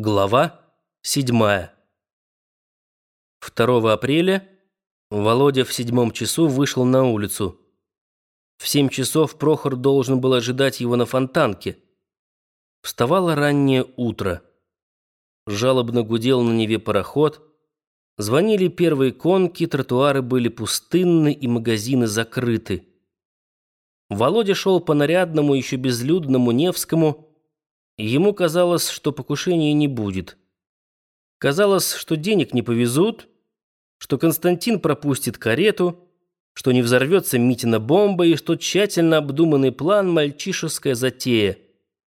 Глава 7. 2 апреля Володя в седьмом часу вышел на улицу. В семь часов Прохор должен был ожидать его на фонтанке. Вставало раннее утро. Жалобно гудел на Неве пароход. Звонили первые конки, тротуары были пустынны и магазины закрыты. Володя шел по нарядному, еще безлюдному Невскому, Ему казалось, что покушения не будет. Казалось, что денег не повезут, что Константин пропустит карету, что не взорвется Митина бомба и что тщательно обдуманный план – мальчишеская затея.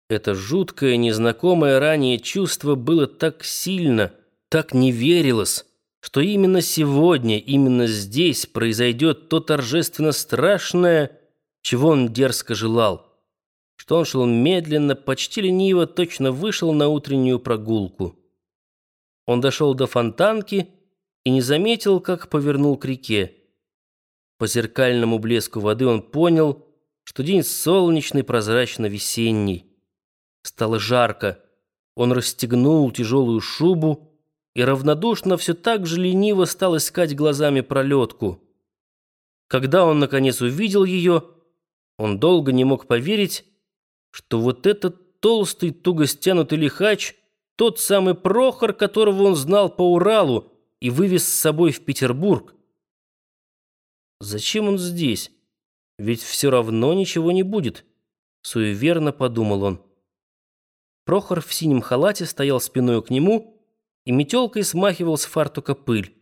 Это жуткое, незнакомое ранее чувство было так сильно, так не верилось, что именно сегодня, именно здесь произойдет то торжественно страшное, чего он дерзко желал что он шел медленно, почти лениво, точно вышел на утреннюю прогулку. Он дошел до фонтанки и не заметил, как повернул к реке. По зеркальному блеску воды он понял, что день солнечный, прозрачно-весенний. Стало жарко. Он расстегнул тяжелую шубу и равнодушно все так же лениво стал искать глазами пролетку. Когда он, наконец, увидел ее, он долго не мог поверить, что вот этот толстый, туго стянутый лихач — тот самый Прохор, которого он знал по Уралу и вывез с собой в Петербург. Зачем он здесь? Ведь все равно ничего не будет, — суеверно подумал он. Прохор в синем халате стоял спиной к нему и метелкой смахивал с фартука пыль.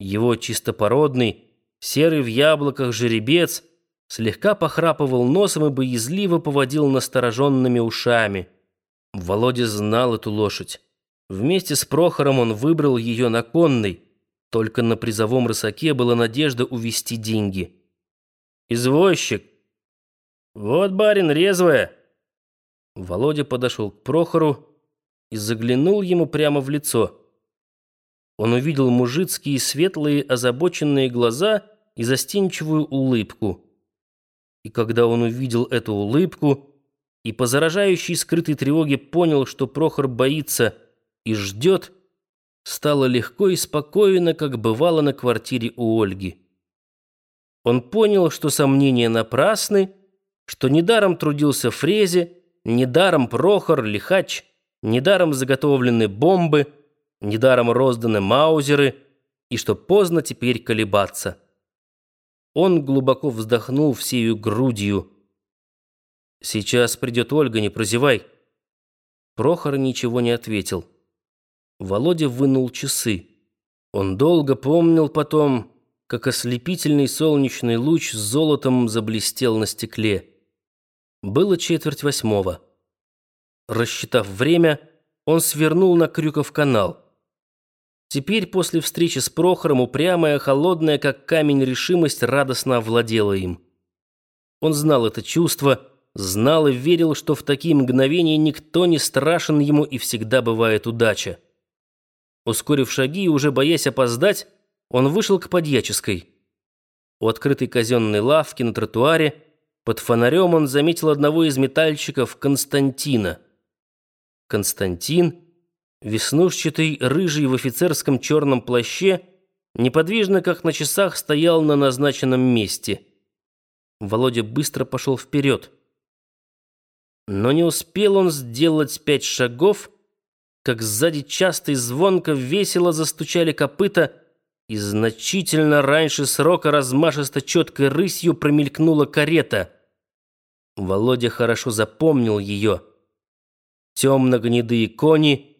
Его чистопородный, серый в яблоках жеребец — слегка похрапывал носом и боязливо поводил настороженными ушами. Володя знал эту лошадь. Вместе с Прохором он выбрал ее на конной. Только на призовом рысаке была надежда увести деньги. «Извозчик!» «Вот, барин, резвая!» Володя подошел к Прохору и заглянул ему прямо в лицо. Он увидел мужицкие светлые озабоченные глаза и застенчивую улыбку. И когда он увидел эту улыбку и по заражающей скрытой тревоге понял, что Прохор боится и ждет, стало легко и спокойно, как бывало на квартире у Ольги. Он понял, что сомнения напрасны, что недаром трудился Фрезе, недаром Прохор, Лихач, недаром заготовлены бомбы, недаром розданы маузеры, и что поздно теперь колебаться. Он глубоко вздохнул всею грудью. «Сейчас придет Ольга, не прозевай». Прохор ничего не ответил. Володя вынул часы. Он долго помнил потом, как ослепительный солнечный луч с золотом заблестел на стекле. Было четверть восьмого. Рассчитав время, он свернул на Крюков канал. Теперь, после встречи с Прохором, упрямая, холодная, как камень решимость, радостно овладела им. Он знал это чувство, знал и верил, что в такие мгновения никто не страшен ему и всегда бывает удача. Ускорив шаги и уже боясь опоздать, он вышел к подьяческой. У открытой казенной лавки на тротуаре под фонарем он заметил одного из метальщиков Константина. Константин Веснушчатый, рыжий в офицерском черном плаще, неподвижно, как на часах, стоял на назначенном месте. Володя быстро пошел вперед. Но не успел он сделать пять шагов, как сзади часто и звонко весело застучали копыта, и значительно раньше срока размашисто четкой рысью промелькнула карета. Володя хорошо запомнил ее. Темно-гнедые кони —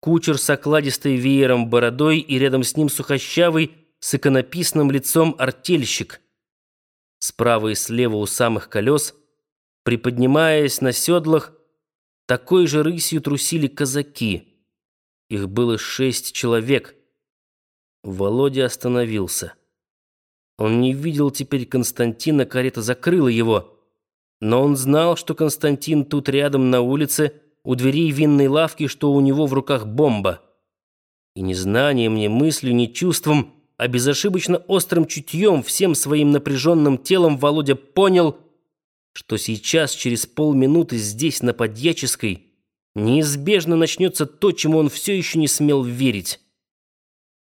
Кучер с окладистой веером бородой и рядом с ним сухощавый с иконописным лицом артельщик. Справа и слева у самых колес, приподнимаясь на седлах, такой же рысью трусили казаки. Их было шесть человек. Володя остановился. Он не видел теперь Константина, карета закрыла его. Но он знал, что Константин тут рядом на улице – у дверей винной лавки, что у него в руках бомба. И ни знанием, ни мыслью, ни чувством, а безошибочно острым чутьем, всем своим напряженным телом Володя понял, что сейчас, через полминуты здесь, на Подьяческой, неизбежно начнется то, чему он все еще не смел верить.